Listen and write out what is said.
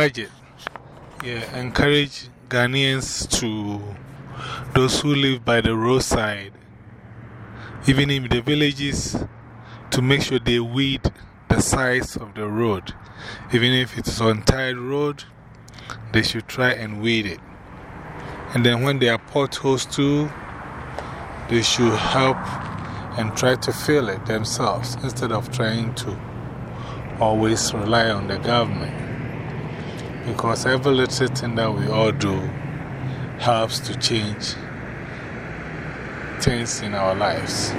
encourage. Yeah, encourage Ghanaians to those who live by the roadside, even in the villages, to make sure they weed the sides of the road. Even if it's on tied road, they should try and weed it. And then when there are potholes too, they should help and try to fill it themselves instead of trying to always rely on the government. Because every little thing that we all do helps to change things in our lives.